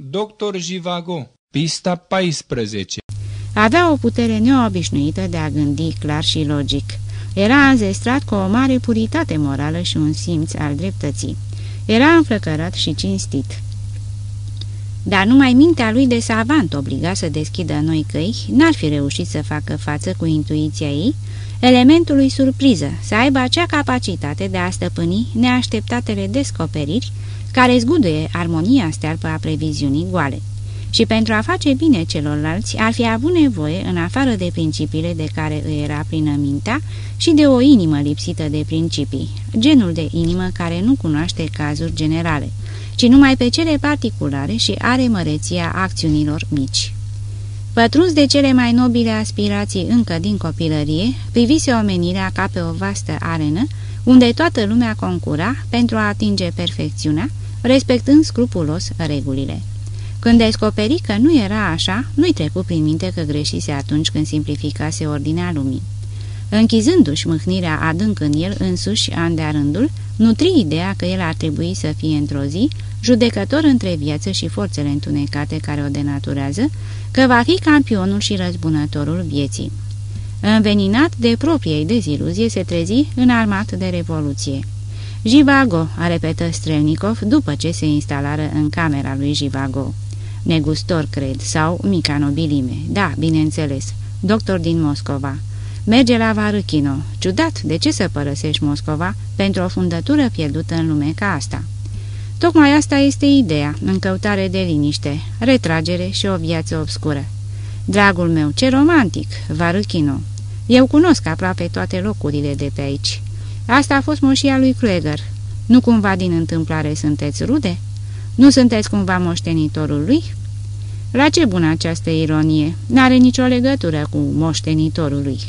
Dr. Jivago, pista 14 Avea o putere neobișnuită de a gândi clar și logic. Era înzestrat cu o mare puritate morală și un simț al dreptății. Era înflăcărat și cinstit. Dar numai mintea lui de savant obliga să deschidă noi căi, n-ar fi reușit să facă față cu intuiția ei, elementului surpriză, să aibă acea capacitate de a stăpâni neașteptatele descoperiri care zguduie armonia stearpă a previziunii goale. Și pentru a face bine celorlalți, ar fi avut nevoie, în afară de principiile de care îi era plină mintea, și de o inimă lipsită de principii, genul de inimă care nu cunoaște cazuri generale, ci numai pe cele particulare și are măreția acțiunilor mici. Pătruns de cele mai nobile aspirații încă din copilărie, privise omenirea ca pe o vastă arenă, unde toată lumea concura pentru a atinge perfecțiunea, respectând scrupulos regulile. Când descoperi că nu era așa, nu-i trecu prin minte că greșise atunci când simplificase ordinea lumii. Închizându-și mâhnirea adânc în el însuși an de rândul, nutri ideea că el ar trebui să fie într-o zi judecător între viață și forțele întunecate care o denaturează, că va fi campionul și răzbunătorul vieții. Înveninat de propriei deziluzie, se trezi înarmat de revoluție. Jivago, a repetă Strelnikov după ce se instalară în camera lui Jivago. Negustor, cred, sau mica nobilime. Da, bineînțeles. Doctor din Moscova. Merge la Varâchino. Ciudat, de ce să părăsești Moscova pentru o fundătură pierdută în lume ca asta? Tocmai asta este ideea, în căutare de liniște, retragere și o viață obscură. Dragul meu, ce romantic, Varâchino. Eu cunosc aproape toate locurile de pe aici. Asta a fost moșia lui Krueger. Nu cumva din întâmplare sunteți rude? Nu sunteți cumva moștenitorul lui? La ce bună această ironie? N-are nicio legătură cu moștenitorul lui.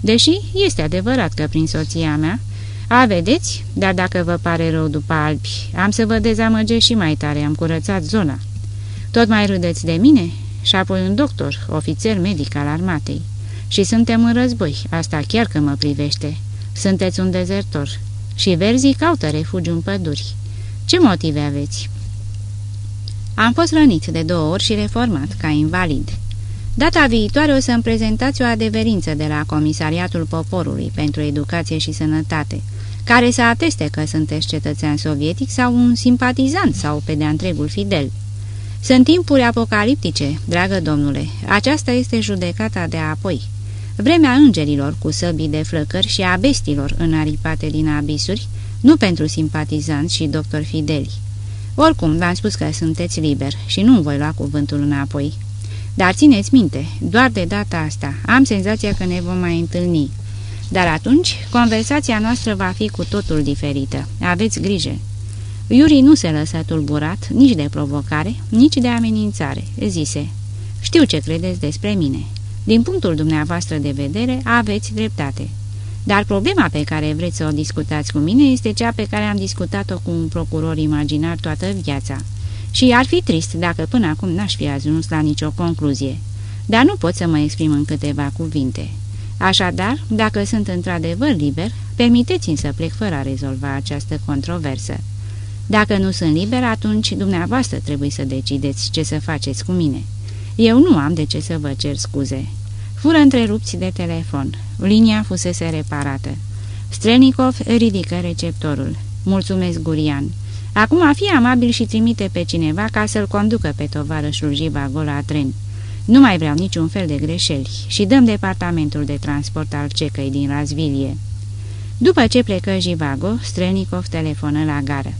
Deși este adevărat că prin soția mea... A, vedeți? Dar dacă vă pare rău după albi, am să vă dezamăgesc și mai tare, am curățat zona. Tot mai râdeți de mine? Și apoi un doctor, ofițer medic al armatei. Și suntem în război, asta chiar că mă privește. Sunteți un dezertor. Și verzii caută refugiu în păduri. Ce motive aveți? Am fost rănit de două ori și reformat, ca invalid. Data viitoare o să-mi prezentați o adeverință de la Comisariatul Poporului pentru Educație și Sănătate, care să ateste că sunteți cetățean sovietic sau un simpatizant sau pe de-a întregul fidel. Sunt timpuri apocaliptice, dragă domnule, aceasta este judecata de apoi. Vremea îngerilor cu săbii de flăcări și a bestilor înaripate din abisuri, nu pentru simpatizanți și doctori fideli. Oricum, v-am spus că sunteți liber și nu voi lua cuvântul înapoi. Dar țineți minte, doar de data asta, am senzația că ne vom mai întâlni. Dar atunci, conversația noastră va fi cu totul diferită. Aveți grijă. Iuri nu se lăsă tulburat nici de provocare, nici de amenințare. Zise, știu ce credeți despre mine. Din punctul dumneavoastră de vedere, aveți dreptate. Dar problema pe care vreți să o discutați cu mine este cea pe care am discutat-o cu un procuror imaginar toată viața. Și ar fi trist dacă până acum n-aș fi ajuns la nicio concluzie. Dar nu pot să mă exprim în câteva cuvinte. Așadar, dacă sunt într-adevăr liber, permiteți-mi să plec fără a rezolva această controversă. Dacă nu sunt liber, atunci dumneavoastră trebuie să decideți ce să faceți cu mine. Eu nu am de ce să vă cer scuze. Fură întrerupți de telefon. Linia fusese reparată. Strelnikov ridică receptorul. Mulțumesc, Gurian. Acum fi amabil și trimite pe cineva ca să-l conducă pe tovarășul Jivago la tren. Nu mai vreau niciun fel de greșeli și dăm departamentul de transport al cecăi din Razvilie. După ce plecă Jivago, Strelnikov telefonă la gară.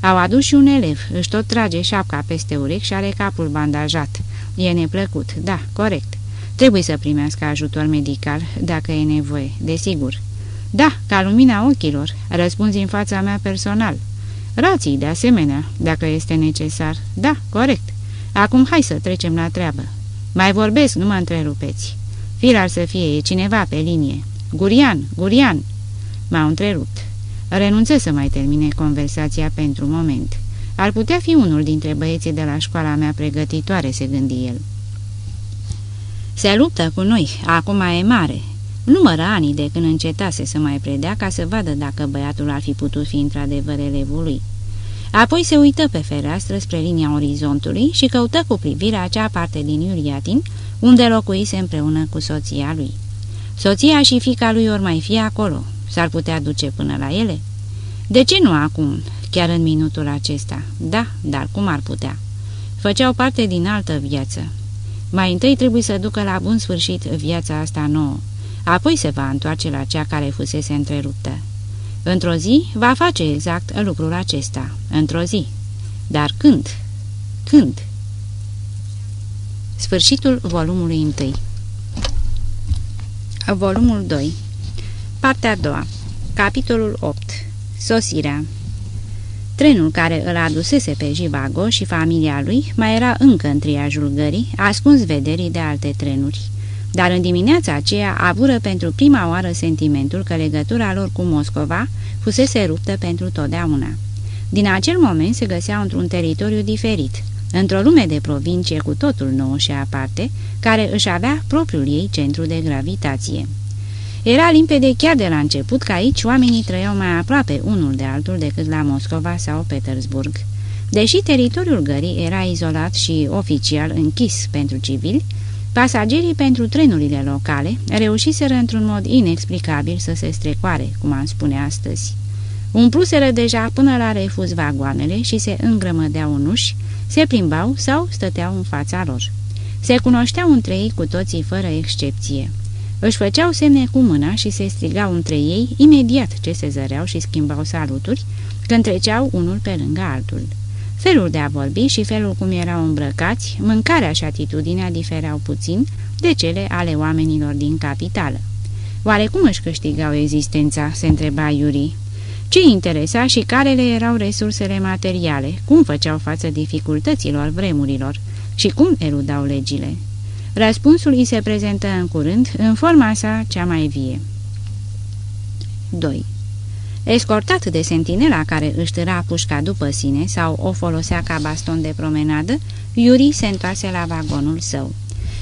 Au adus și un elev, își tot trage șapca peste urechi și are capul bandajat. E neplăcut, da, corect. Trebuie să primească ajutor medical, dacă e nevoie, desigur. Da, ca lumina ochilor, răspunzi în fața mea personal. Rații, de asemenea, dacă este necesar. Da, corect. Acum hai să trecem la treabă. Mai vorbesc, nu mă întrerupeți. Filar să fie, e cineva pe linie. Gurian, Gurian! M-au întrerupt. Renunță să mai termine conversația pentru moment. Ar putea fi unul dintre băieții de la școala mea pregătitoare, se gândi el. Se luptă cu noi, acum e mare. Numără anii de când încetase să mai predea ca să vadă dacă băiatul ar fi putut fi într-adevăr elevul lui. Apoi se uită pe fereastră spre linia orizontului și căută cu privirea acea parte din Iuriatin, unde locuise împreună cu soția lui. Soția și fica lui ori mai fi acolo. S-ar putea duce până la ele? De ce nu acum, chiar în minutul acesta? Da, dar cum ar putea? Făceau parte din altă viață. Mai întâi trebuie să ducă la bun sfârșit viața asta nouă. Apoi se va întoarce la cea care fusese întreruptă. Într-o zi va face exact lucrul acesta. Într-o zi. Dar când? Când? Sfârșitul volumului 1 Volumul 2 Partea a doua Capitolul 8 Sosirea Trenul care îl adusese pe Jivago și familia lui mai era încă în triajul gării, ascuns vederii de alte trenuri. Dar în dimineața aceea avură pentru prima oară sentimentul că legătura lor cu Moscova fusese ruptă pentru totdeauna. Din acel moment se găsea într-un teritoriu diferit, într-o lume de provincie cu totul nou și aparte, care își avea propriul ei centru de gravitație. Era limpede chiar de la început că aici oamenii trăiau mai aproape unul de altul decât la Moscova sau Petersburg. Deși teritoriul gării era izolat și oficial închis pentru civili, pasagerii pentru trenurile locale reușiseră într-un mod inexplicabil să se strecoare, cum am spune astăzi. Umpluseră deja până la refuz vagoanele și se îngrămădeau în uși, se plimbau sau stăteau în fața lor. Se cunoșteau între ei cu toții fără excepție. Își făceau semne cu mâna și se strigau între ei imediat ce se zăreau și schimbau saluturi când treceau unul pe lângă altul. Felul de a vorbi și felul cum erau îmbrăcați, mâncarea și atitudinea difereau puțin de cele ale oamenilor din capitală. Oare cum își câștigau existența, se întreba Iuri. Ce interesa și care le erau resursele materiale, cum făceau față dificultăților vremurilor și cum eludau legile. Răspunsul îi se prezentă în curând, în forma sa cea mai vie. 2. Escortat de sentinela care își târa pușca după sine sau o folosea ca baston de promenadă, Iuri se întoarse la vagonul său.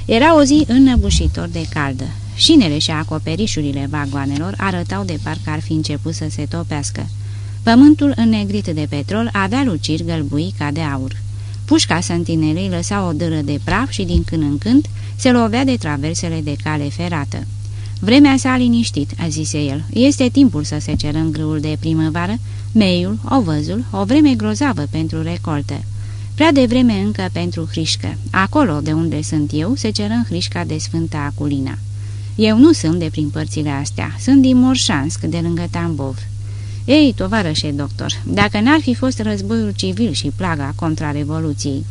Era o zi înnăbușitor de caldă. Șinele și acoperișurile vagoanelor arătau de parcă ar fi început să se topească. Pământul înnegrit de petrol avea luciri gălbui ca de aur. Pușca sentinelei lăsa o dâră de praf și din când în când se lovea de traversele de cale ferată. Vremea s-a liniștit," a zise el. Este timpul să se ceră în grâul de primăvară, meiul, ovăzul, o vreme grozavă pentru recoltă. Prea de vreme încă pentru hrișcă. Acolo de unde sunt eu se ceră în hrișca de Sfânta Aculina. Eu nu sunt de prin părțile astea, sunt din Morșansk, de lângă Tambov. Ei, tovarășe doctor, dacă n-ar fi fost războiul civil și plaga contra Revoluției,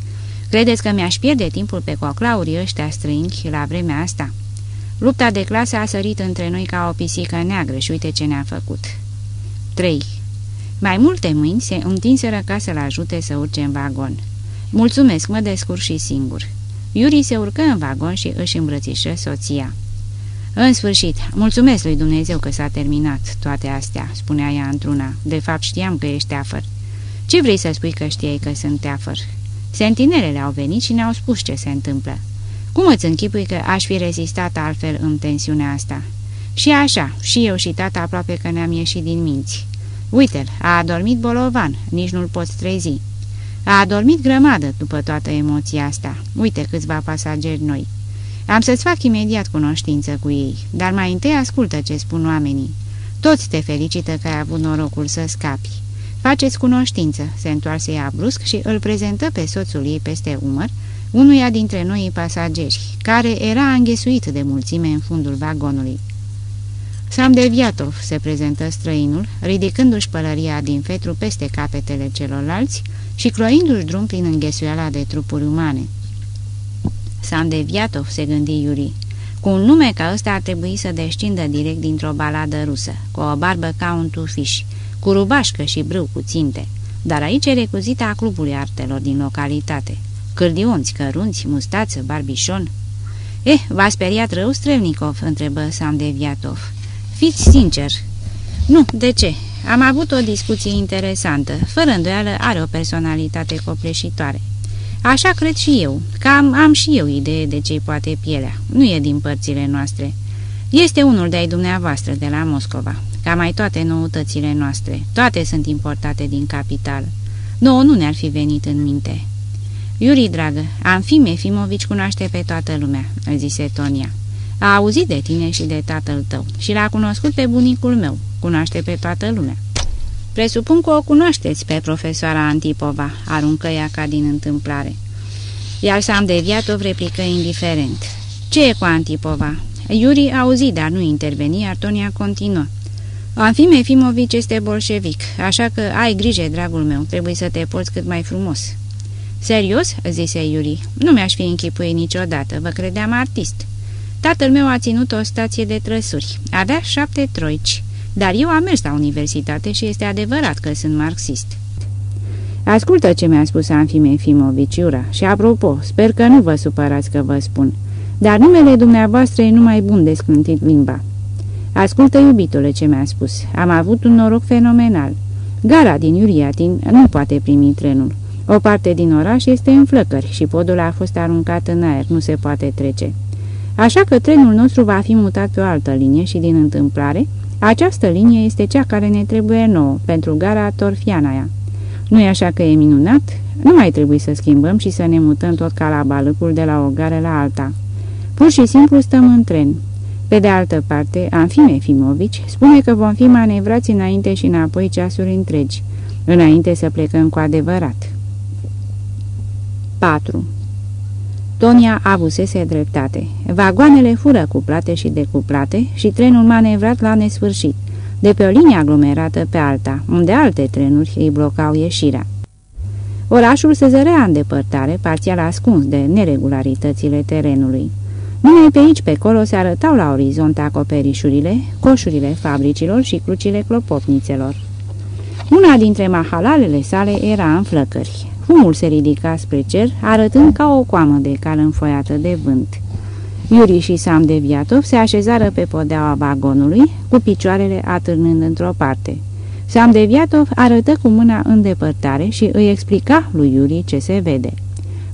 credeți că mi-aș pierde timpul pe coclaurii ăștia străini la vremea asta?" Lupta de clasă a sărit între noi ca o pisică neagră și uite ce ne-a făcut. 3. Mai multe mâini se întinseră ca să-l ajute să urce în vagon. Mulțumesc, mă descurc și singur. Iuri se urcă în vagon și își îmbrățișă soția. În sfârșit, mulțumesc lui Dumnezeu că s-a terminat toate astea, spunea ea într-una. De fapt știam că ești teafăr. Ce vrei să spui că știai că sunt teafăr? Sentinelele au venit și ne-au spus ce se întâmplă. Cum îți închipui că aș fi rezistat altfel în tensiunea asta? Și așa, și eu și tata aproape că ne-am ieșit din minți. Uite-l, a adormit bolovan, nici nu-l poți trezi. A adormit grămadă după toată emoția asta. Uite câțiva pasageri noi. Am să-ți fac imediat cunoștință cu ei, dar mai întâi ascultă ce spun oamenii. Toți te felicită că ai avut norocul să scapi. Faceți cunoștință, se întoarse ea brusc și îl prezentă pe soțul ei peste umăr, unuia dintre noi pasageri, care era înghesuit de mulțime în fundul vagonului. Sam Deviatov se prezentă străinul, ridicându-și pălăria din fetru peste capetele celorlalți și croindu-și drum prin înghesuiala de trupuri umane. Sam Deviatov, se gândi Iuri. Cu un nume ca ăsta ar trebui să descindă direct dintr-o baladă rusă, cu o barbă ca un tufiș, cu rubașcă și brâu cu ținte, dar aici e recuzită a clubului artelor din localitate. Cârdionți, cărunți, mustață, barbișon. Eh, v-a speriat rău, Strelnikov?" întrebă Sam Deviatov. Fiți sincer." Nu, de ce? Am avut o discuție interesantă. Fără îndoială are o personalitate copleșitoare. Așa cred și eu, că am, am și eu idee de ce poate pielea. Nu e din părțile noastre. Este unul de-ai dumneavoastră de la Moscova, ca mai toate noutățile noastre. Toate sunt importate din capital. Nouă nu ne-ar fi venit în minte." Iuri, dragă, Anfim Efimovici cunoaște pe toată lumea," zise Tonia. A auzit de tine și de tatăl tău și l-a cunoscut pe bunicul meu. Cunoaște pe toată lumea." Presupun că o cunoașteți pe profesoara Antipova," aruncă ea ca din întâmplare. Iar s-am deviat-o replică indiferent. Ce e cu Antipova?" Iuri auzi, dar nu interveni, iar Tonia continuă. Anfim Efimovici este bolșevic, așa că ai grijă, dragul meu, trebuie să te porți cât mai frumos." Serios?" zise Iuri. Nu mi-aș fi închipuit niciodată, vă credeam artist." Tatăl meu a ținut o stație de trăsuri. Avea șapte troici, dar eu am mers la universitate și este adevărat că sunt marxist." Ascultă ce mi-a spus Anfime Efimovici, Iura, și apropo, sper că nu vă supărați că vă spun, dar numele dumneavoastră e numai bun de sclântit limba." Ascultă, iubitule, ce mi-a spus. Am avut un noroc fenomenal. Gara din Iuriatin nu poate primi trenul. O parte din oraș este în flăcări și podul a fost aruncat în aer, nu se poate trece. Așa că trenul nostru va fi mutat pe o altă linie și, din întâmplare, această linie este cea care ne trebuie nouă, pentru gara Torfianaia. Nu e așa că e minunat? Nu mai trebuie să schimbăm și să ne mutăm tot ca la balâcul de la o gară la alta. Pur și simplu stăm în tren, pe de altă parte, Anfime Fimovici spune că vom fi manevrați înainte și înapoi ceasuri întregi, înainte să plecăm cu adevărat. 4. Tonia avusese dreptate. Vagoanele fură cuplate și decuplate și trenul manevrat la nesfârșit, de pe o linie aglomerată pe alta, unde alte trenuri îi blocau ieșirea. Orașul se zărea în depărtare, parțial ascuns de neregularitățile terenului. Numai pe aici, pe acolo, se arătau la orizont acoperișurile, coșurile fabricilor și crucile clopotnițelor. Una dintre mahalalele sale era în flăcări. Fumul se ridica spre cer, arătând ca o coamă de cal înfoiată de vânt. Iuri și Sam de Viatov se așezară pe podeaua vagonului, cu picioarele atârnând într-o parte. Sam de Viatov arătă cu mâna în depărtare și îi explica lui Iuri ce se vede.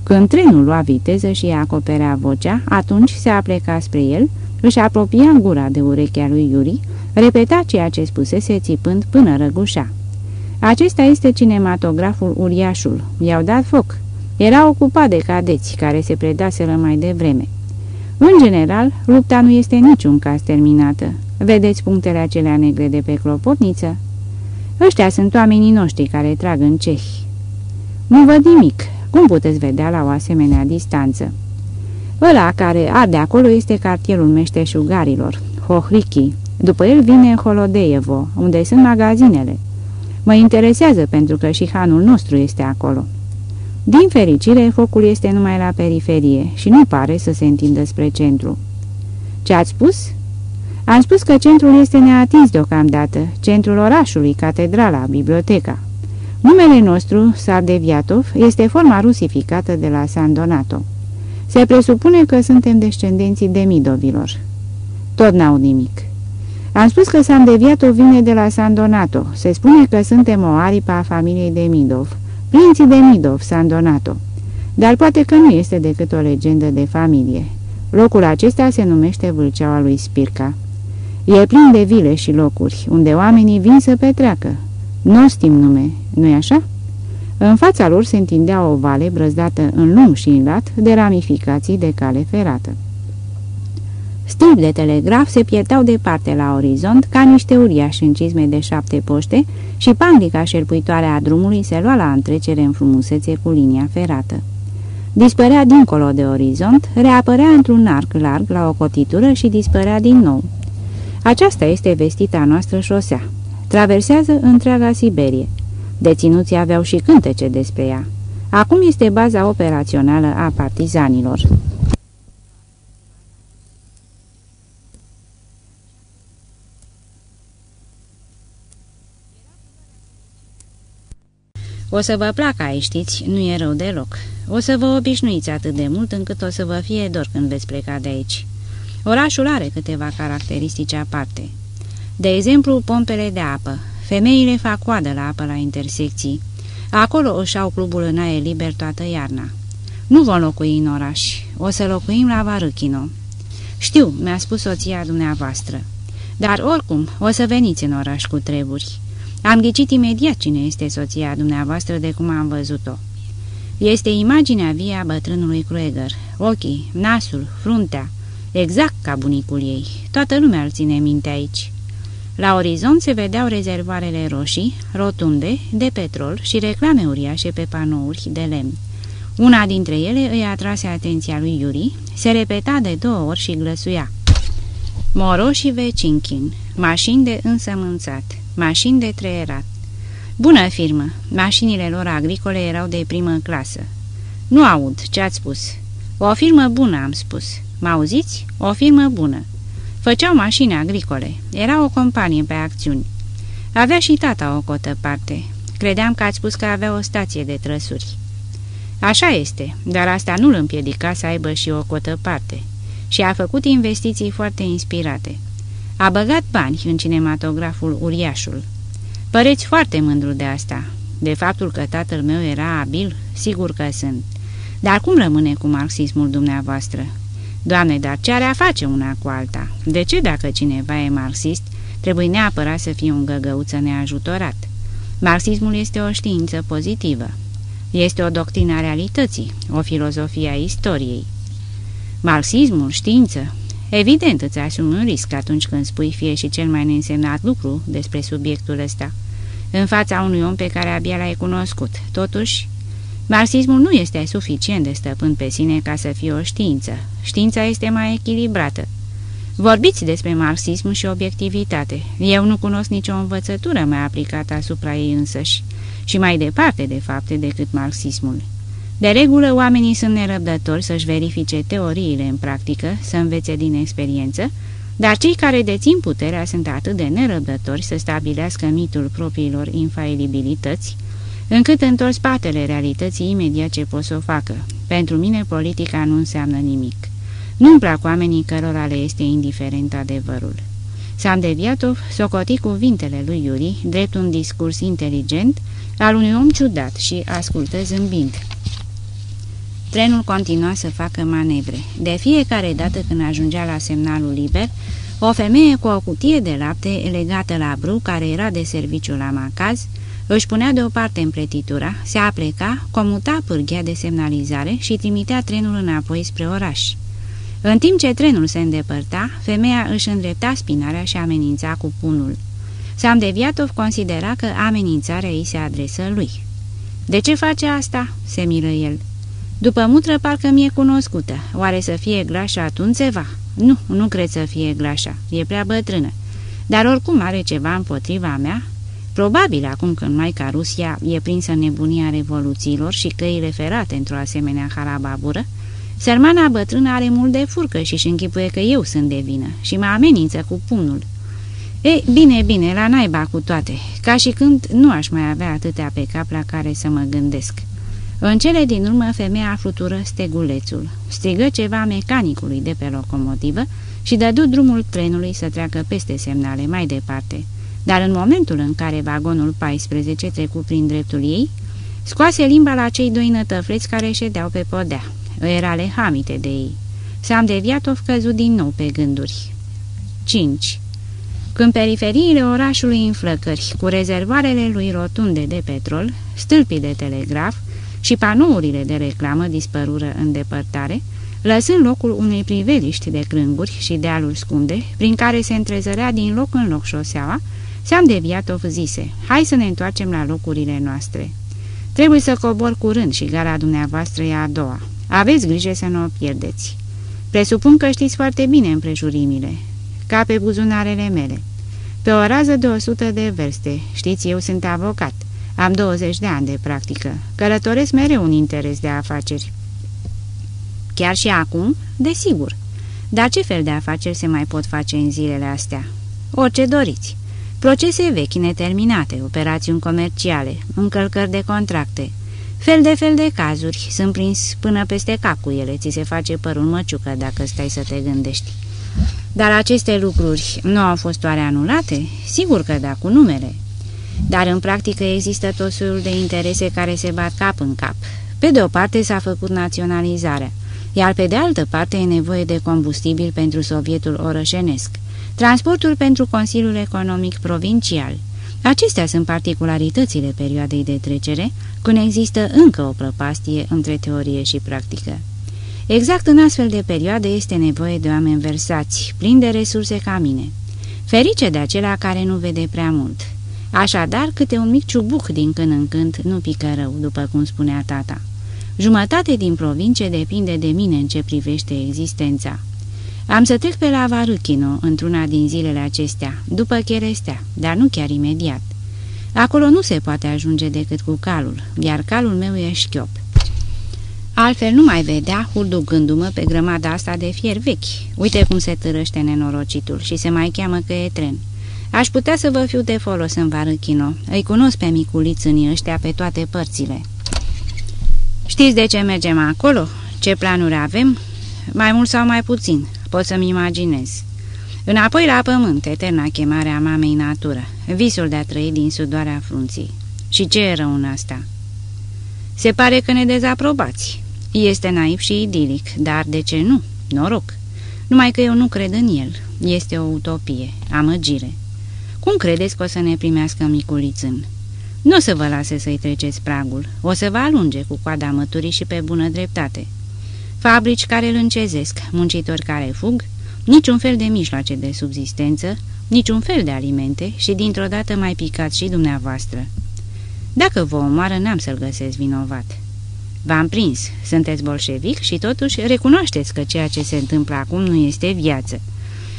Când trenul lua viteză și acoperea vocea, atunci se apleca spre el, își apropia gura de urechea lui Iuri, repeta ceea ce spusese țipând până răgușa. Acesta este cinematograful uriașul. I-au dat foc. Era ocupat de cadeți care se predaseră mai devreme. În general, lupta nu este niciun caz terminată. Vedeți punctele acelea negre de pe clopotniță? Ăștia sunt oamenii noștri care trag în cehi. Nu văd nimic, cum puteți vedea la o asemenea distanță? Ăla care arde acolo este cartierul meșteșugarilor, Hohriki. După el vine Holodeevo, unde sunt magazinele. Mă interesează pentru că și hanul nostru este acolo. Din fericire, focul este numai la periferie și nu pare să se întindă spre centru. Ce ați spus? Am spus că centrul este neatins deocamdată, centrul orașului, catedrala, biblioteca. Numele nostru, Sardeviatov, este forma rusificată de la San Donato. Se presupune că suntem descendenții de Midovilor. Tot n-au nimic. Am spus că San Deviato vine de la San Donato. Se spune că suntem o aripă a familiei de Midov. Prinții de Midov, San Donato. Dar poate că nu este decât o legendă de familie. Locul acesta se numește Vâlceaua lui Spirca. E plin de vile și locuri, unde oamenii vin să petreacă, nu știm nume, nu-i așa? În fața lor se întindea o vale brăzdată în lung și în lat de ramificații de cale ferată. Stâlpi de telegraf se pierdeau departe la orizont ca niște uriași în cizme de șapte poște și panglica șerpuitoare a drumului se lua la întrecere în frumusețe cu linia ferată. Dispărea dincolo de orizont, reapărea într-un arc larg la o cotitură și dispărea din nou. Aceasta este vestita noastră șosea, Traversează întreaga Siberie. Deținuții aveau și cântece despre ea. Acum este baza operațională a partizanilor. O să vă placă aici, știți, nu e rău deloc. O să vă obișnuiți atât de mult încât o să vă fie dor când veți pleca de aici. Orașul are câteva caracteristici aparte. De exemplu, pompele de apă. Femeile fac coadă la apă la intersecții. Acolo își au clubul în aer liber toată iarna. Nu vom locui în oraș. O să locuim la Varâchino. Știu, mi-a spus soția dumneavoastră. Dar oricum, o să veniți în oraș cu treburi. Am ghicit imediat cine este soția dumneavoastră de cum am văzut-o. Este imaginea vie a bătrânului Krueger, ochii, nasul, fruntea, exact ca bunicul ei. Toată lumea îl ține minte aici. La orizont se vedeau rezervoarele roșii, rotunde, de petrol și reclame uriașe pe panouri de lemn. Una dintre ele îi atrase atenția lui Yuri, se repeta de două ori și glăsuia. Moro și Vecinchin, mașini de însămânțat, mașini de treierat. Bună firmă, mașinile lor agricole erau de primă clasă. Nu aud, ce ați spus? O firmă bună, am spus. Mă auziți? O firmă bună. Făceau mașini agricole. Era o companie pe acțiuni. Avea și tata o cotă parte. Credeam că ați spus că avea o stație de trăsuri. Așa este, dar asta nu îl împiedica să aibă și o cotă parte. Și a făcut investiții foarte inspirate. A băgat bani în cinematograful Uriașul. Păreți foarte mândru de asta. De faptul că tatăl meu era abil, sigur că sunt. Dar cum rămâne cu marxismul dumneavoastră? Doamne, dar ce are a face una cu alta? De ce dacă cineva e marxist, trebuie neapărat să fie un găgăuță neajutorat? Marxismul este o știință pozitivă. Este o doctrină a realității, o filozofie a istoriei. Marxismul, știință, evident îți asumi un risc atunci când spui fie și cel mai neînsemnat lucru despre subiectul ăsta, în fața unui om pe care abia l-ai cunoscut. Totuși, marxismul nu este suficient de stăpân pe sine ca să fie o știință. Știința este mai echilibrată. Vorbiți despre marxism și obiectivitate. Eu nu cunosc nicio învățătură mai aplicată asupra ei însăși și mai departe de fapte decât marxismul. De regulă, oamenii sunt nerăbdători să-și verifice teoriile în practică, să învețe din experiență, dar cei care dețin puterea sunt atât de nerăbdători să stabilească mitul propriilor infailibilități, încât întorc spatele realității imediat ce pot să o facă. Pentru mine politica nu înseamnă nimic. Nu-mi plac oamenii cărora le este indiferent adevărul. Samdeviatov socoti cuvintele lui Iuri drept un discurs inteligent al unui om ciudat și ascultă zâmbind. Trenul continua să facă manevre. De fiecare dată când ajungea la semnalul liber, o femeie cu o cutie de lapte legată la bru, care era de serviciu la macaz, își punea deoparte împletitura, se apleca, comuta pârghia de semnalizare și trimitea trenul înapoi spre oraș. În timp ce trenul se îndepărta, femeia își îndrepta spinarea și amenința cu punul. Samdeviatov considera că amenințarea ei se adresă lui. De ce face asta?" se miră el. După mutră parcă mi-e cunoscută. Oare să fie glașa atunci ceva? Nu, nu cred să fie glașa. E prea bătrână. Dar oricum are ceva împotriva mea? Probabil acum când Maica Rusia e prinsă în nebunia revoluțiilor și căile ferate într-o asemenea harababură, Sărmana bătrână are mult de furcă și își închipuie că eu sunt de vină și mă amenință cu punul. Ei, bine, bine, la naiba cu toate, ca și când nu aș mai avea atâtea pe cap la care să mă gândesc. În cele din urmă, femeia flutură stegulețul, strigă ceva mecanicului de pe locomotivă și dădu drumul trenului să treacă peste semnale mai departe. Dar în momentul în care vagonul 14 trecu prin dreptul ei, scoase limba la cei doi nătăfleți care ședeau pe podea. Era lehamite de ei. S-am deviat o căzut din nou pe gânduri. 5. Când periferiile orașului în flăcări, cu rezervoarele lui rotunde de petrol, stâlpii de telegraf și panourile de reclamă dispărură în depărtare, lăsând locul unei priveliști de crânguri și dealuri scunde, prin care se întrezărea din loc în loc șoseaua, s-am deviat o zise, hai să ne întoarcem la locurile noastre. Trebuie să cobor curând și gara dumneavoastră e a doua. Aveți grijă să nu o pierdeți. Presupun că știți foarte bine împrejurimile, ca pe buzunarele mele. Pe o rază de 100 de verste, știți, eu sunt avocat. Am 20 de ani de practică. Călătoresc mereu un interes de afaceri. Chiar și acum? Desigur. Dar ce fel de afaceri se mai pot face în zilele astea? Orice doriți. Procese vechi neterminate, operațiuni comerciale, încălcări de contracte, Fel de fel de cazuri, sunt prins până peste cap cu ele, ți se face părul măciucă dacă stai să te gândești. Dar aceste lucruri nu au fost oare anulate? Sigur că da, cu numere. Dar în practică există tot soiul de interese care se bat cap în cap. Pe de o parte s-a făcut naționalizarea, iar pe de altă parte e nevoie de combustibil pentru Sovietul orășenesc, transportul pentru Consiliul Economic Provincial, Acestea sunt particularitățile perioadei de trecere, când există încă o prăpastie între teorie și practică. Exact în astfel de perioade este nevoie de oameni versați, plini de resurse ca mine. Ferice de acela care nu vede prea mult. Așadar, câte un mic ciubuc din când în când nu pică rău, după cum spunea tata. Jumătate din provincie depinde de mine în ce privește existența. Am să trec pe la Varâchino într-una din zilele acestea, după cherestea, dar nu chiar imediat. Acolo nu se poate ajunge decât cu calul, iar calul meu e șchiop. Altfel nu mai vedea, hulducându-mă pe grămada asta de fier vechi. Uite cum se târăște nenorocitul și se mai cheamă că e tren. Aș putea să vă fiu de folos în Varâchino. Îi cunosc pe miculițânii ăștia pe toate părțile. Știți de ce mergem acolo? Ce planuri avem? Mai mult sau mai puțin, pot să-mi imaginez. Înapoi la pământ, eterna chemare a mamei natură, visul de a trăi din sudoarea frunții. Și ce e rău în asta? Se pare că ne dezaprobați. Este naiv și idilic, dar de ce nu? Noroc. Numai că eu nu cred în el. Este o utopie, amăgire. Cum credeți că o să ne primească miculițân? Nu o să vă lase să-i treceți pragul, o să vă alunge cu coada măturii și pe bună dreptate. Fabrici care îl încezesc, muncitori care fug, niciun fel de mijloace de subzistență, niciun fel de alimente și dintr-o dată mai picați și dumneavoastră. Dacă vă omoară, n-am să-l găsesc vinovat. V-am prins, sunteți bolșevic și totuși recunoașteți că ceea ce se întâmplă acum nu este viață.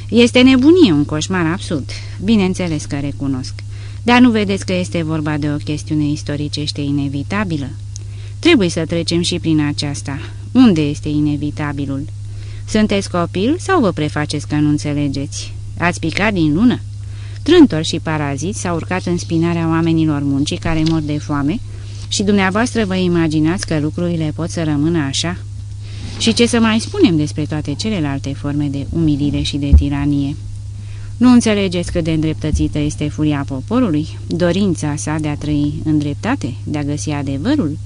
Este nebunie, un coșmar absurd. Bineînțeles că recunosc. Dar nu vedeți că este vorba de o chestiune istoricește inevitabilă? Trebuie să trecem și prin aceasta. Unde este inevitabilul? Sunteți copil sau vă prefaceți că nu înțelegeți? Ați picat din lună? Trântori și paraziți s-au urcat în spinarea oamenilor muncii care mor de foame și dumneavoastră vă imaginați că lucrurile pot să rămână așa? Și ce să mai spunem despre toate celelalte forme de umilire și de tiranie? Nu înțelegeți cât de îndreptățită este furia poporului, dorința sa de a trăi în dreptate, de a găsi adevărul?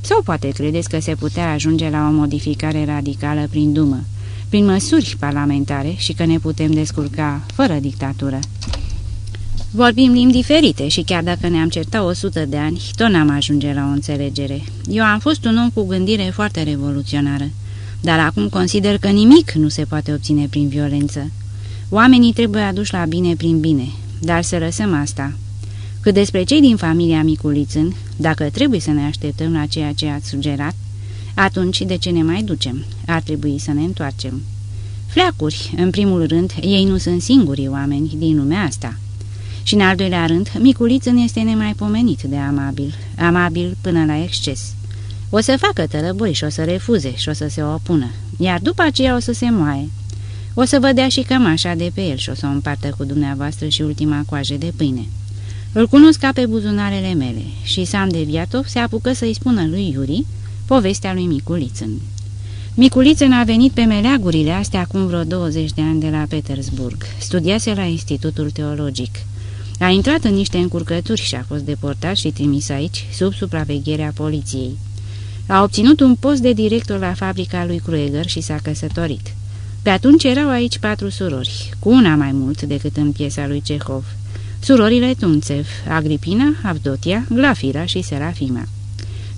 Sau poate credeți că se putea ajunge la o modificare radicală prin dumă, prin măsuri parlamentare și că ne putem descurca fără dictatură? Vorbim limbi diferite și chiar dacă ne-am certat o sută de ani, tot n-am ajunge la o înțelegere. Eu am fost un om cu gândire foarte revoluționară, dar acum consider că nimic nu se poate obține prin violență. Oamenii trebuie aduși la bine prin bine, dar să lăsăm asta. Cât despre cei din familia Miculițân, dacă trebuie să ne așteptăm la ceea ce ați sugerat, atunci de ce ne mai ducem? Ar trebui să ne întoarcem. Fleacuri, în primul rând, ei nu sunt singurii oameni din lumea asta. Și în al doilea rând, Miculițân este nemaipomenit de amabil, amabil până la exces. O să facă tărăboi și o să refuze și o să se opună, iar după aceea o să se moaie. O să vă dea și cămașa de pe el și o să o împartă cu dumneavoastră și ultima coajă de pâine. Îl cunosc ca pe buzunarele mele și Sam de Viatov se apucă să-i spună lui Iuri povestea lui Miculițân. Miculițân a venit pe meleagurile astea acum vreo 20 de ani de la Petersburg. Studiase la Institutul Teologic. A intrat în niște încurcături și a fost deportat și trimis aici, sub supravegherea poliției. A obținut un post de director la fabrica lui Krueger și s-a căsătorit. Pe atunci erau aici patru surori, cu una mai mult decât în piesa lui Cehov. Surorile Tunțev, Agripina, Avdotia, Glafira și Serafima.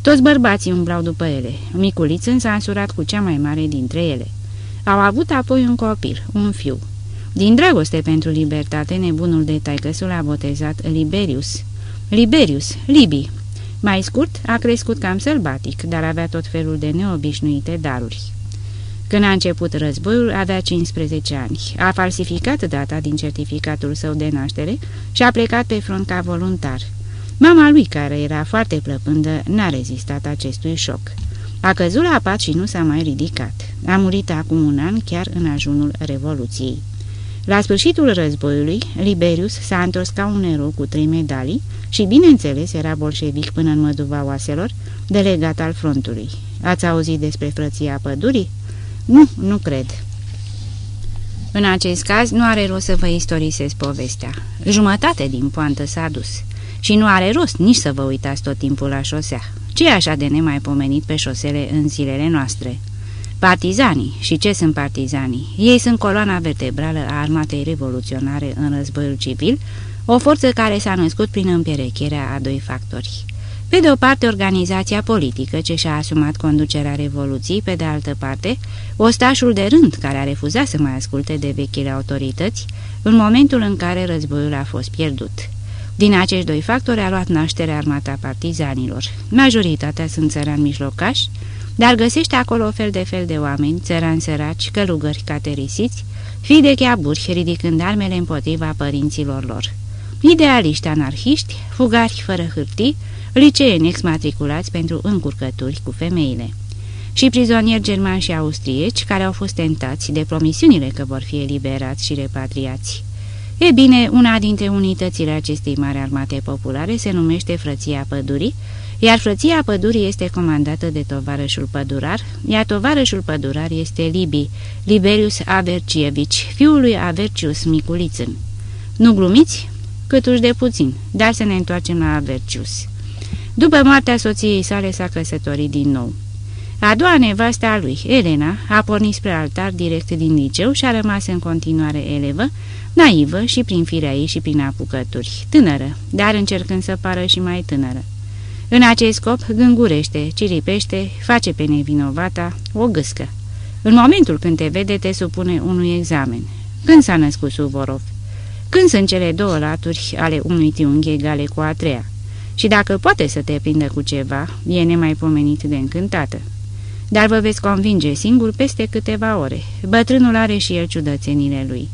Toți bărbații umblau după ele. Miculițân s-a însurat cu cea mai mare dintre ele. Au avut apoi un copil, un fiu. Din dragoste pentru libertate, nebunul de taicăsul a botezat Liberius. Liberius, Libi. Mai scurt, a crescut cam sălbatic, dar avea tot felul de neobișnuite daruri. Când a început războiul, avea 15 ani. A falsificat data din certificatul său de naștere și a plecat pe front ca voluntar. Mama lui, care era foarte plăpândă, n-a rezistat acestui șoc. A căzut la pat și nu s-a mai ridicat. A murit acum un an, chiar în ajunul Revoluției. La sfârșitul războiului, Liberius s-a întors ca un erou cu trei medalii și, bineînțeles, era bolșevic până în măduva oaselor, delegat al frontului. Ați auzit despre frăția pădurii? Nu, nu cred. În acest caz, nu are rost să vă istorisesc povestea. Jumătate din poantă s-a dus. Și nu are rost nici să vă uitați tot timpul la șosea. Ce e așa de nemaipomenit pe șosele în zilele noastre? Partizanii. Și ce sunt partizanii? Ei sunt coloana vertebrală a armatei revoluționare în războiul civil, o forță care s-a născut prin împerecherea a doi factori. Pe de o parte, organizația politică ce și-a asumat conducerea revoluției, pe de altă parte, ostașul de rând care a refuzat să mai asculte de vechile autorități în momentul în care războiul a fost pierdut. Din acești doi factori a luat naștere armata partizanilor. Majoritatea sunt țărani mijlocași, dar găsește acolo fel de fel de oameni, țărani săraci, călugări caterisiți, fii de cheaburi, ridicând armele împotriva părinților lor. Idealiști anarhiști, fugari fără hârtii, liceeni exmatriculați pentru încurcături cu femeile. Și prizonieri germani și austrieci care au fost tentați de promisiunile că vor fi eliberați și repatriați. E bine, una dintre unitățile acestei mari armate populare se numește Frăția Pădurii, iar Frăția Pădurii este comandată de tovarășul pădurar, iar tovarășul pădurar este Libi, Liberius Avercievici, fiul lui Avercius Miculițân. Nu glumiți? Câtuși de puțin, dar să ne întoarcem la Avercius. După moartea soției sale s-a căsătorit din nou. A doua nevastă a lui, Elena, a pornit spre altar direct din liceu și a rămas în continuare elevă, naivă și prin firea ei și prin apucături, tânără, dar încercând să pară și mai tânără. În acest scop gângurește, ciripește, face pe nevinovata o gâscă. În momentul când te vede, te supune unui examen. Când s-a născut Suvorov? Când sunt cele două laturi ale unui triunghi egale cu a treia? Și dacă poate să te prindă cu ceva, e nemaipomenit de încântată. Dar vă veți convinge singur peste câteva ore. Bătrânul are și el ciudățenile lui.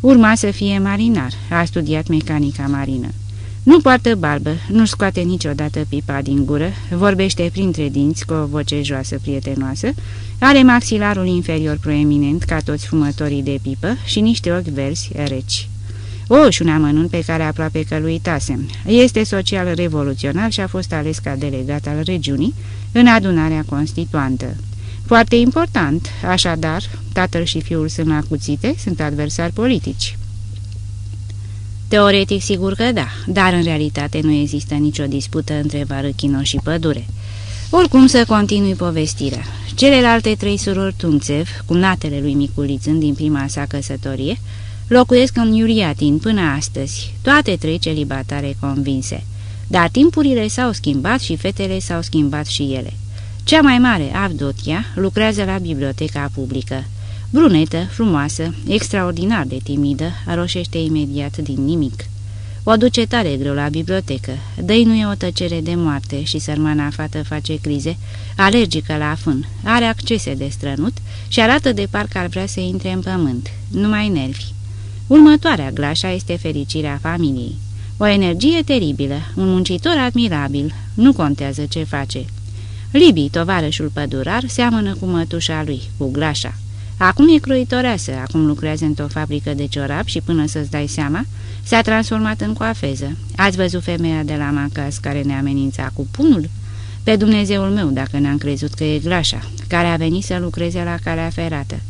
Urma să fie marinar, a studiat mecanica marină. Nu poartă barbă, nu scoate niciodată pipa din gură, vorbește printre dinți cu o voce joasă prietenoasă, are maxilarul inferior proeminent ca toți fumătorii de pipă și niște ochi verzi reci. O, și un amănunt pe care aproape că lui uitasem. Este social revoluționar și a fost ales ca delegat al regiunii în adunarea constituantă. Foarte important, așadar, tatăl și fiul sunt acuțite, sunt adversari politici. Teoretic sigur că da, dar în realitate nu există nicio dispută între Varăchino și Pădure. Oricum să continui povestirea. Celelalte trei surori Tunțev, natele lui Miculițân din prima sa căsătorie, locuiesc în Iuriatin până astăzi, toate trei celibatare convinse. Dar timpurile s-au schimbat și fetele s-au schimbat și ele. Cea mai mare, Avdotia, lucrează la biblioteca publică. Brunetă, frumoasă, extraordinar de timidă, roșește imediat din nimic. O duce tare greu la bibliotecă, dăinuie o tăcere de moarte și sărmana fată face crize, alergică la fân, are accese de strănut și arată de parcă ar vrea să intre în pământ, numai nervi. Următoarea glașa este fericirea familiei. O energie teribilă, un muncitor admirabil, nu contează ce face. Libii, tovarășul pădurar, seamănă cu mătușa lui, cu glașa. Acum e croitoreasă, acum lucrează într-o fabrică de ciorap și până să-ți dai seama, s-a transformat în coafeză. Ați văzut femeia de la Macas care ne amenința cu punul? Pe Dumnezeul meu, dacă n-am crezut că e glașa, care a venit să lucreze la calea ferată.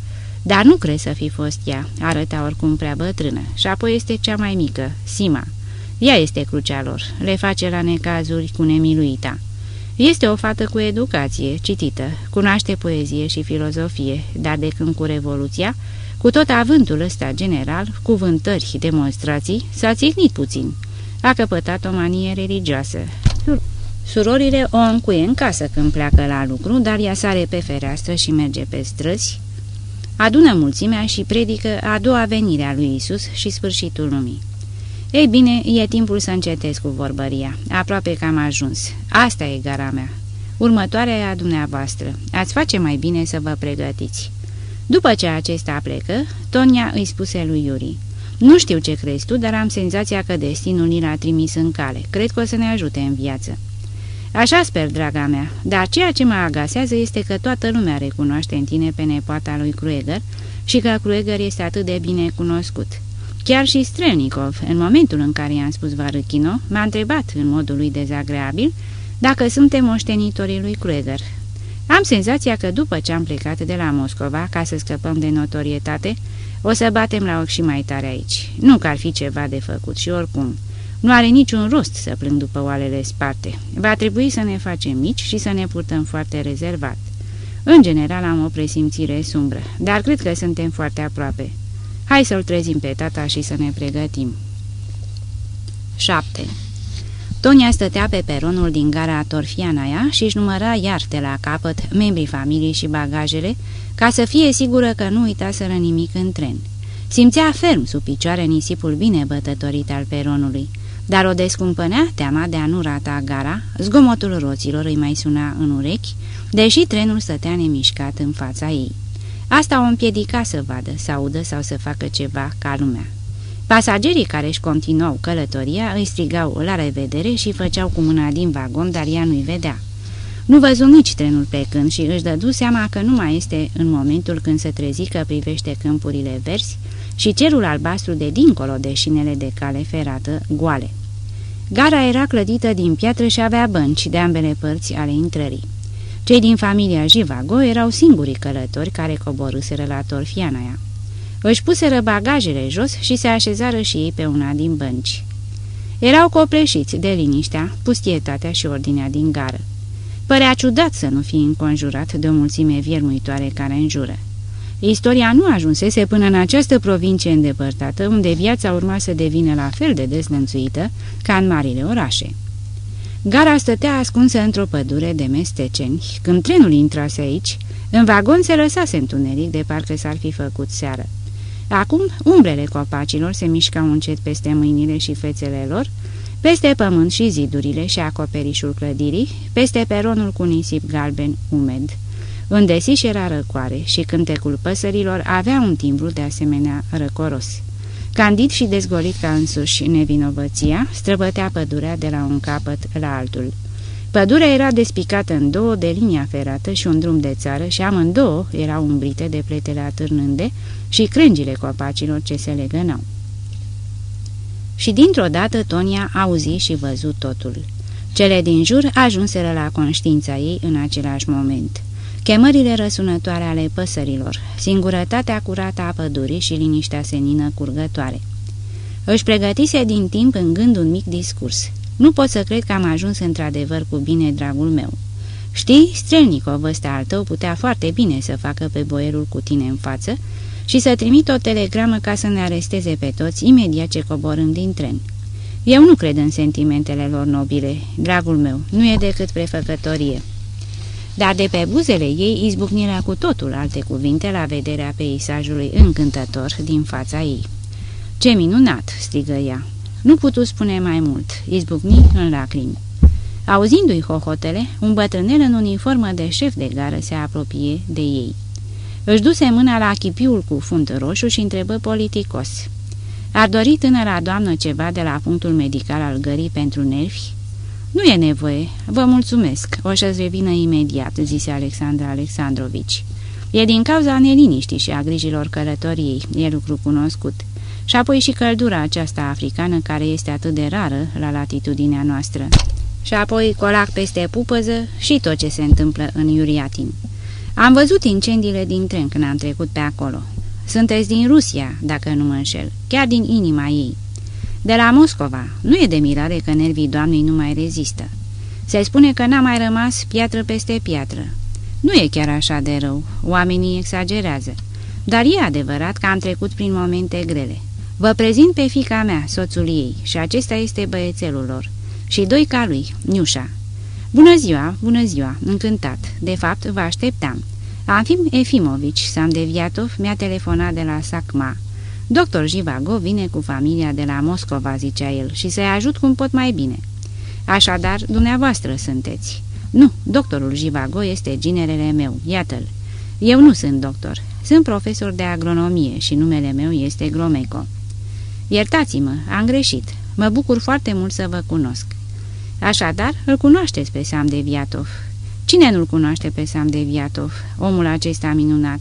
Dar nu crezi să fi fost ea, arăta oricum prea bătrână. Și apoi este cea mai mică, Sima. Ea este crucea lor, le face la necazuri cu nemiluita. Este o fată cu educație, citită, cunoaște poezie și filozofie, dar de când cu Revoluția, cu tot avântul ăsta general, cuvântări, demonstrații, s-a țignit puțin. A căpătat o manie religioasă. Surorile o încuie în casă când pleacă la lucru, dar ea sare pe fereastră și merge pe străzi, adună mulțimea și predică a doua venire a lui Isus și sfârșitul lumii. Ei bine, e timpul să încetez cu vorbăria. Aproape că am ajuns. Asta e gara mea. Următoarea e a dumneavoastră. Ați face mai bine să vă pregătiți. După ce acesta plecă, Tonia îi spuse lui Iuri. Nu știu ce crezi tu, dar am senzația că destinul ni l-a trimis în cale. Cred că o să ne ajute în viață. Așa sper, draga mea, dar ceea ce mă agasează este că toată lumea recunoaște în tine pe nepoata lui Krueger și că Krueger este atât de bine cunoscut. Chiar și Strelnikov, în momentul în care i-am spus Varăchino, m-a întrebat în modul lui dezagreabil dacă suntem moștenitorii lui Krueger. Am senzația că după ce am plecat de la Moscova ca să scăpăm de notorietate, o să batem la ochi și mai tare aici. Nu că ar fi ceva de făcut și oricum. Nu are niciun rost să plâng după oalele sparte. Va trebui să ne facem mici și să ne purtăm foarte rezervat. În general am o presimțire sumbră, dar cred că suntem foarte aproape. Hai să-l trezim pe tata și să ne pregătim. 7. Tonia stătea pe peronul din gara Torfianaia și își număra iar de la capăt membrii familiei și bagajele, ca să fie sigură că nu uitaseră nimic în tren. Simțea ferm sub picioare nisipul bine bătătorit al peronului, dar o descumpănea teama de a nu rata gara, zgomotul roților îi mai suna în urechi, deși trenul stătea nemișcat în fața ei. Asta o împiedica să vadă, să audă sau să facă ceva ca lumea. Pasagerii care își continuau călătoria îi strigau la revedere și făceau cu mâna din vagon, dar ea nu-i vedea. Nu văzu nici trenul pe când și își dădu seama că nu mai este în momentul când se trezi că privește câmpurile verzi și cerul albastru de dincolo de șinele de cale ferată goale. Gara era clădită din piatră și avea bănci de ambele părți ale intrării. Cei din familia Jivago erau singurii călători care coborâseră la Torfianaia. Își puseră bagajele jos și se așezară și ei pe una din bănci. Erau copleșiți de liniștea, pustietatea și ordinea din gară. Părea ciudat să nu fie înconjurat de o mulțime viermuitoare care înjură. Istoria nu ajunsese până în această provincie îndepărtată, unde viața urma să devină la fel de dezlănțuită ca în marile orașe. Gara stătea ascunsă într-o pădure de mesteceni. Când trenul intrase aici, în vagon se lăsase întuneric de parcă s-ar fi făcut seară. Acum, umbrele copacilor se mișcau încet peste mâinile și fețele lor, peste pământ și zidurile și acoperișul clădirii, peste peronul cu nisip galben umed. Îndesiș era răcoare și cântecul păsărilor avea un timbru de asemenea răcoros. Candid și dezgolit ca însuși nevinovăția, străbătea pădurea de la un capăt la altul. Pădurea era despicată în două de linia ferată și un drum de țară și amândouă erau umbrite de pletele atârnânde și crângile copacilor ce se legănau. Și dintr-o dată Tonia auzi și văzut totul. Cele din jur ajunseră la conștiința ei în același moment. Chemările răsunătoare ale păsărilor, singurătatea curată a pădurii și liniștea senină curgătoare. Își pregătise din timp în gând un mic discurs. Nu pot să cred că am ajuns într-adevăr cu bine, dragul meu. Știi, Strelnicov ăsta al tău putea foarte bine să facă pe boierul cu tine în față și să trimit o telegramă ca să ne aresteze pe toți imediat ce coborâm din tren. Eu nu cred în sentimentele lor nobile, dragul meu, nu e decât prefăcătorie. Dar de pe buzele ei izbucnirea cu totul alte cuvinte la vederea peisajului încântător din fața ei. Ce minunat!" strigă ea. Nu putu spune mai mult, izbucni în lacrimi. Auzindu-i hohotele, un bătrânel în uniformă de șef de gară se apropie de ei. Își duse mâna la chipiul cu fund roșu și întrebă politicos. Ar dori tânăra doamnă ceva de la punctul medical al gării pentru nervi? Nu e nevoie, vă mulțumesc, o să-ți revină imediat, zise Alexandra Alexandrovici. E din cauza neliniștii și a grijilor călătoriei, e lucru cunoscut. Și apoi și căldura aceasta africană care este atât de rară la latitudinea noastră. Și apoi colac peste pupăză și tot ce se întâmplă în Iuriatin. Am văzut incendiile din tren când am trecut pe acolo. Sunteți din Rusia, dacă nu mă înșel, chiar din inima ei. De la Moscova, nu e de mirare că nervii doamnei nu mai rezistă. Se spune că n-a mai rămas piatră peste piatră. Nu e chiar așa de rău, oamenii exagerează. Dar e adevărat că am trecut prin momente grele. Vă prezint pe fica mea, soțul ei, și acesta este băiețelul lor. Și doi ca lui, Niușa. Bună ziua, bună ziua, încântat. De fapt, vă așteptam. Anfim Efimovici Samdeviatov mi-a telefonat de la Sacma. Doctor Jivago vine cu familia de la Moscova, zicea el, și să-i ajut cum pot mai bine. Așadar, dumneavoastră sunteți. Nu, doctorul Jivago este ginerele meu, iată-l. Eu nu sunt doctor, sunt profesor de agronomie și numele meu este Gromeco. Iertați-mă, am greșit. Mă bucur foarte mult să vă cunosc. Așadar, îl cunoașteți pe Sam Deviatov. Cine nu-l cunoaște pe Sam Deviatov, omul acesta minunat?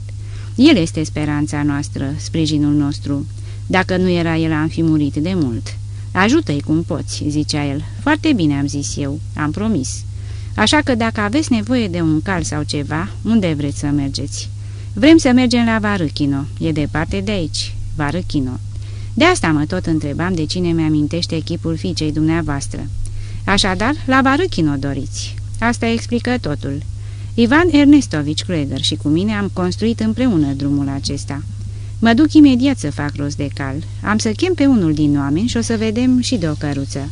El este speranța noastră, sprijinul nostru. Dacă nu era el, am fi murit de mult. Ajută-i cum poți, zicea el. Foarte bine, am zis eu, am promis. Așa că dacă aveți nevoie de un cal sau ceva, unde vreți să mergeți? Vrem să mergem la Varâchino, e departe de aici, Varâchino. De asta mă tot întrebam de cine mi-amintește echipul fiicei dumneavoastră. Așadar, la Varâchino doriți. Asta explică totul. Ivan Ernestovici Krueger și cu mine am construit împreună drumul acesta. Mă duc imediat să fac rost de cal. Am să chem pe unul din oameni și o să vedem și de o căruță.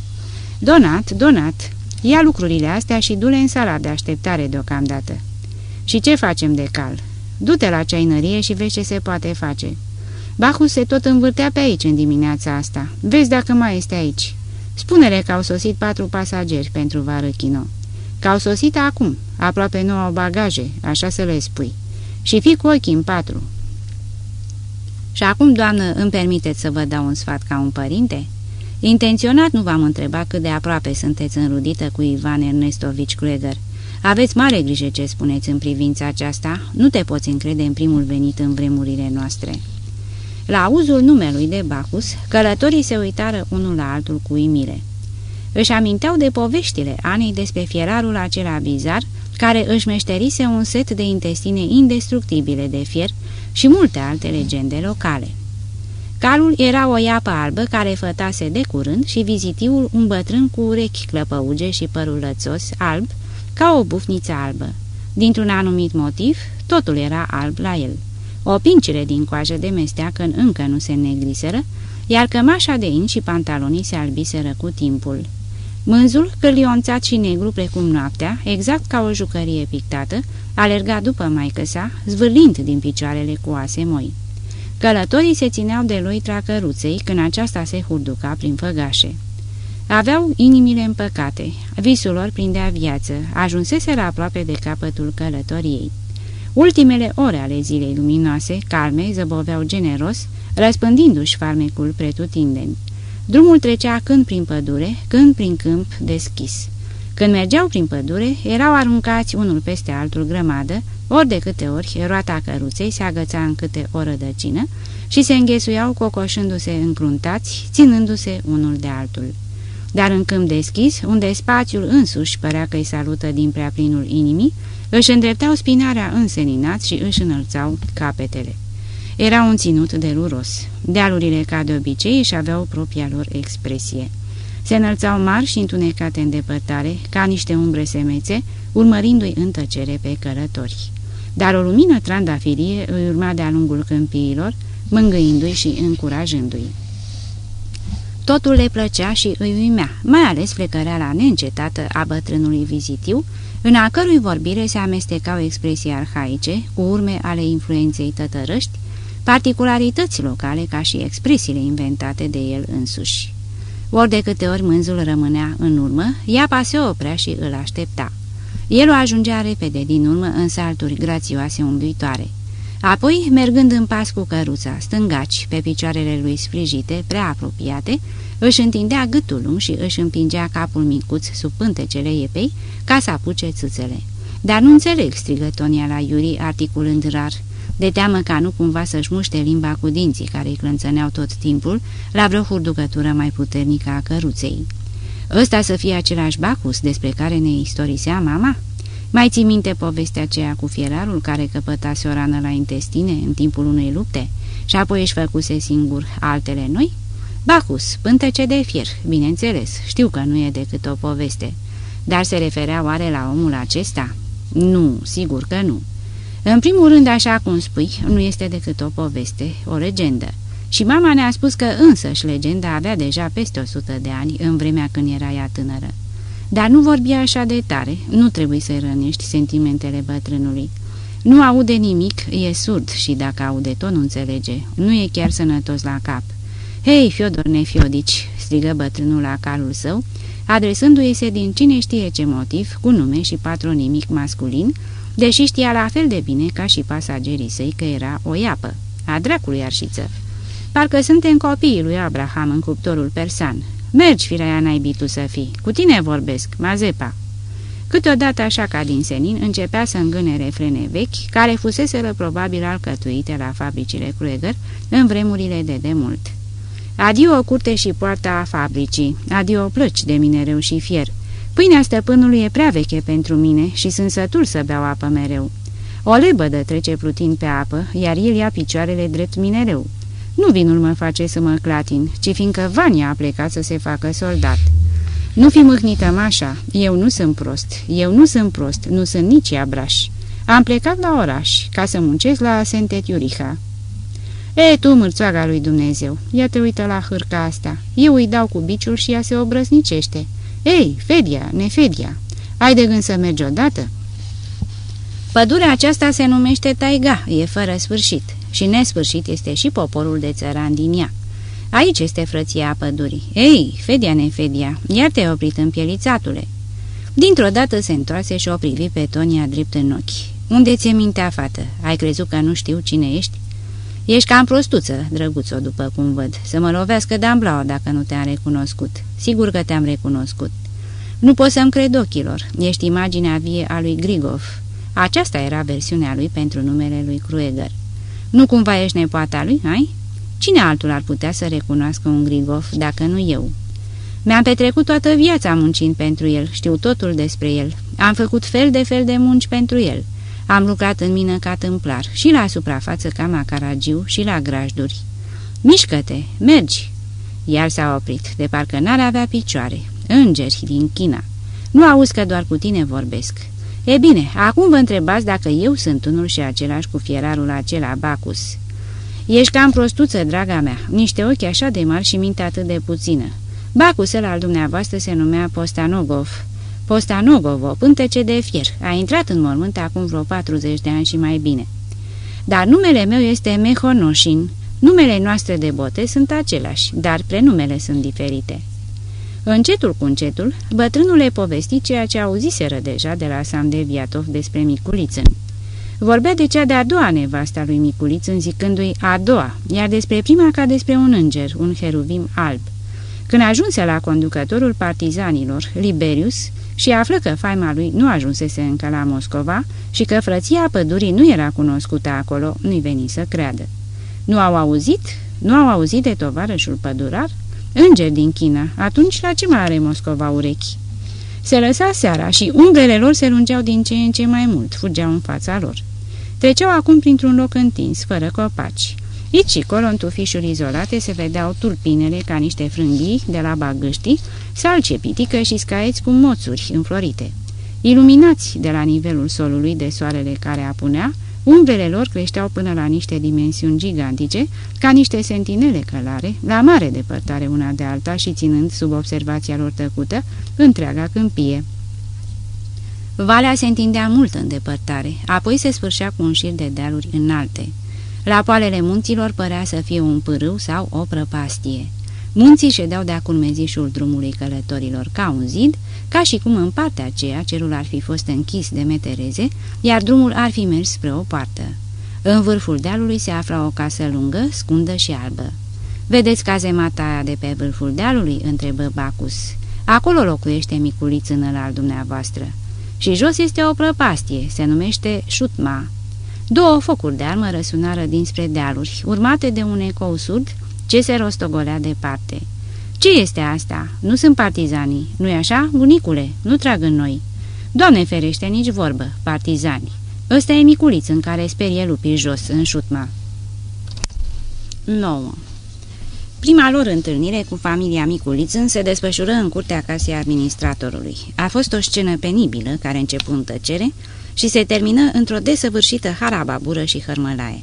Donat, donat, ia lucrurile astea și du-le în sala de așteptare deocamdată. Și ce facem de cal? Du-te la ceainărie și vezi ce se poate face. Bacchus se tot învârtea pe aici în dimineața asta. Vezi dacă mai este aici. Spune-le că au sosit patru pasageri pentru Varăchino. Că au sosit acum, aproape nu au bagaje, așa să le spui. Și fi cu ochii în patru. Și acum, doamnă, îmi permiteți să vă dau un sfat ca un părinte?" Intenționat nu v-am întrebat cât de aproape sunteți înrudită cu Ivan Ernestovici Krueger. Aveți mare grijă ce spuneți în privința aceasta, nu te poți încrede în primul venit în vremurile noastre." La auzul numelui de Bacchus, călătorii se uitară unul la altul cu imire. Își aminteau de poveștile Anei despre fierarul acela bizar, care își meșterise un set de intestine indestructibile de fier și multe alte legende locale. Calul era o iapă albă care fătase de curând și vizitiul un bătrân cu urechi clăpăuge și părul lățos, alb, ca o bufniță albă. Dintr-un anumit motiv, totul era alb la el. O pincire din coajă de mesteacă încă nu se negriseră, iar cămașa de in și pantalonii se albiseră cu timpul. Mânzul, cârlionțat și negru precum noaptea, exact ca o jucărie pictată, alerga după maică sa, zvârlind din picioarele cu ase moi. Călătorii se țineau de lui tracăruței când aceasta se hurduca prin făgașe. Aveau inimile împăcate, visul lor prindea viață, ajunseseră aproape de capătul călătoriei. Ultimele ore ale zilei luminoase, calme, zăboveau generos, răspândindu-și farmecul pretutindeni. Drumul trecea când prin pădure, când prin câmp deschis. Când mergeau prin pădure, erau aruncați unul peste altul grămadă, ori de câte ori roata căruței se agăța în câte o rădăcină și se înghesuiau cocoșându-se încruntați, ținându-se unul de altul. Dar în câmp deschis, unde spațiul însuși părea că îi salută din prea plinul inimii, își îndreptau spinarea înseninat și își înălțau capetele. Era un ținut deluros. Dealurile, ca de obicei, își aveau propria lor expresie. Se înălțau mari și întunecate în depărtare, ca niște umbre semețe, urmărindu-i în tăcere pe călători. Dar o lumină trandafirie îi urma de-a lungul câmpiilor, mângâindu-i și încurajându-i. Totul le plăcea și îi uimea, mai ales flecăreala neîncetată a bătrânului vizitiu, în a cărui vorbire se amestecau expresii arhaice, cu urme ale influenței tătărăști, particularități locale ca și expresiile inventate de el însuși. Ori de câte ori mânzul rămânea în urmă, iapa se oprea și îl aștepta. El o ajungea repede din urmă în salturi grațioase umbluitoare. Apoi, mergând în pas cu căruța, stângaci, pe picioarele lui sprijite, prea apropiate, își întindea gâtul lung și își împingea capul micuț sub pântecele iepei ca să apuce țâțele. Dar nu înțeleg, strigă Tonia la Iuri, articulând rar, de teamă ca nu cumva să-și muște limba cu dinții care îi clănțăneau tot timpul la vreo hurducătură mai puternică a căruței. Ăsta să fie același Bacus despre care ne istorisea mama? Mai ții minte povestea aceea cu fierarul care căpătase o rană la intestine în timpul unei lupte și apoi își făcuse singur altele noi? Bacus, pântece de fier, bineînțeles, știu că nu e decât o poveste. Dar se referea oare la omul acesta? Nu, sigur că nu. În primul rând, așa cum spui, nu este decât o poveste, o legendă. Și mama ne-a spus că însăși legenda avea deja peste o sută de ani, în vremea când era ea tânără. Dar nu vorbia așa de tare, nu trebuie să-i rănești sentimentele bătrânului. Nu aude nimic, e surd și dacă aude tot nu înțelege, nu e chiar sănătos la cap. Hei, Fiodor Nefiodici!" strigă bătrânul la calul său, adresându-i se din cine știe ce motiv, cu nume și patronimic masculin, deși știa la fel de bine ca și pasagerii săi că era o iapă, a dracului arșiță. Parcă suntem copiii lui Abraham în cuptorul persan. Mergi, firea naibii tu să fii. Cu tine vorbesc, Mazepa." Câteodată, așa ca din senin, începea să îngâne refrene vechi, care fuseseră probabil alcătuite la fabricile Krueger în vremurile de demult. Adio curte și poarta a fabricii, adio plăci de minereu și fier. Pâinea stăpânului e prea veche pentru mine și sunt sătul să beau apă mereu. O lebădă trece plutind pe apă, iar el ia picioarele drept minereu. Nu vinul mă face să mă clatin, ci fiindcă Vania a plecat să se facă soldat. Nu fi mâhnită așa, eu nu sunt prost, eu nu sunt prost, nu sunt nici abraș. Am plecat la oraș, ca să muncesc la Sentetiuriha. E, tu, mârțoaga lui Dumnezeu, ia te uită la hârca asta. Eu îi dau cu biciul și ea se obrăznicește. Ei, Fedia, Nefedia, ai de gând să mergi odată?" Pădurea aceasta se numește taiga, e fără sfârșit, și nesfârșit este și poporul de țăran din ea. Aici este frăția pădurii. Ei, Fedia, Nefedia, iar te-ai oprit în pielițatule." Dintr-o dată se întoarse și o privi pe Tonia drept în ochi. Unde ți-e mintea, fată? Ai crezut că nu știu cine ești?" Ești cam prostuță, drăguțo, după cum văd. Să mă lovească de dacă nu te-am recunoscut. Sigur că te-am recunoscut. Nu pot să-mi cred ochilor. Ești imaginea vie a lui Grigov. Aceasta era versiunea lui pentru numele lui Krueger. Nu cumva ești nepoata lui, ai? Cine altul ar putea să recunoască un Grigov, dacă nu eu?" Mi-am petrecut toată viața muncind pentru el, știu totul despre el. Am făcut fel de fel de munci pentru el. Am lucrat în mină ca tâmplar, și la suprafață ca macaragiu și la grajduri. Mișcă-te, mergi!" Iar s-a oprit, de parcă n-ar avea picioare. Îngeri din China. Nu auzi că doar cu tine vorbesc. E bine, acum vă întrebați dacă eu sunt unul și același cu fierarul acela Bacus. Ești cam prostuță, draga mea, niște ochi așa de mari și minte atât de puțină. Bacusel al dumneavoastră se numea Postanogov. Postanogov, o pântece de fier, a intrat în mormânt acum vreo 40 de ani și mai bine. Dar numele meu este Mehonoșin. Numele noastre de bote sunt aceleași, dar prenumele sunt diferite. Încetul cu încetul, bătrânul le povesti ceea ce auziseră deja de la Sam de Viatov despre Miculițân. Vorbea de cea de-a doua nevasta lui Miculițân zicându-i a doua, iar despre prima ca despre un înger, un heruvim alb. Când ajunse la conducătorul partizanilor, Liberius, și află că faima lui nu ajunsese încă la Moscova și că frăția pădurii nu era cunoscută acolo, nu-i veni să creadă. Nu au auzit? Nu au auzit de tovarășul pădurar? Înger din China, atunci la ce mai are Moscova urechi? Se lăsa seara și umbrele lor se lungeau din ce în ce mai mult, fugeau în fața lor. Treceau acum printr-un loc întins, fără copaci. Aici și colo, în tufișuri izolate, se vedeau tulpinele ca niște frânghii de la bagâștii, salce pitică și scaieți cu moțuri înflorite. Iluminați de la nivelul solului de soarele care apunea, umbrele lor creșteau până la niște dimensiuni gigantice, ca niște sentinele călare, la mare depărtare una de alta și ținând sub observația lor tăcută întreaga câmpie. Valea se întindea mult în depărtare, apoi se sfârșea cu un șir de dealuri înalte. La poalele munților părea să fie un pârâu sau o prăpastie. Munții ședeau de-a curmezișul drumului călătorilor ca un zid, ca și cum în partea aceea cerul ar fi fost închis de metereze, iar drumul ar fi mers spre o poartă. În vârful dealului se afla o casă lungă, scundă și albă. Vedeți cazemata aia de pe vârful dealului?" întrebă Bacus. Acolo locuiește miculițânăl al dumneavoastră. Și jos este o prăpastie, se numește Șutma." Două focuri de armă răsunară dinspre dealuri, urmate de un ecou surd ce se rostogolea departe. Ce este asta? Nu sunt partizanii, nu-i așa, bunicule? Nu trag în noi." Doamne ferește, nici vorbă, partizani. Ăsta e miculiț în care sperie lupii jos, în șutma." 9. Prima lor întâlnire cu familia Miculițân se desfășură în curtea casei administratorului. A fost o scenă penibilă care începu în tăcere, și se termină într-o desăvârșită harababură și hărmălaie.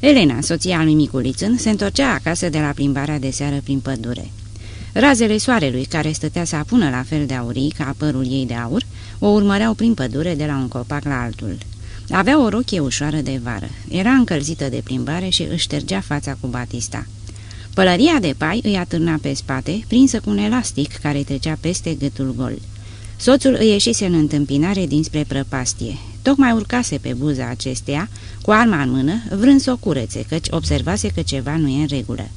Elena, soția lui Miculițân, se întorcea acasă de la plimbarea de seară prin pădure. Razele soarelui, care stătea să apună la fel de aurii ca părul ei de aur, o urmăreau prin pădure de la un copac la altul. Avea o rochie ușoară de vară, era încălzită de plimbare și își ștergea fața cu batista. Pălăria de pai îi atârna pe spate, prinsă cu un elastic care trecea peste gâtul gol. Soțul îi ieșise în întâmpinare dinspre prăpastie. Tocmai urcase pe buza acesteia, cu arma în mână, vrând să o curețe, căci observase că ceva nu e în regulă.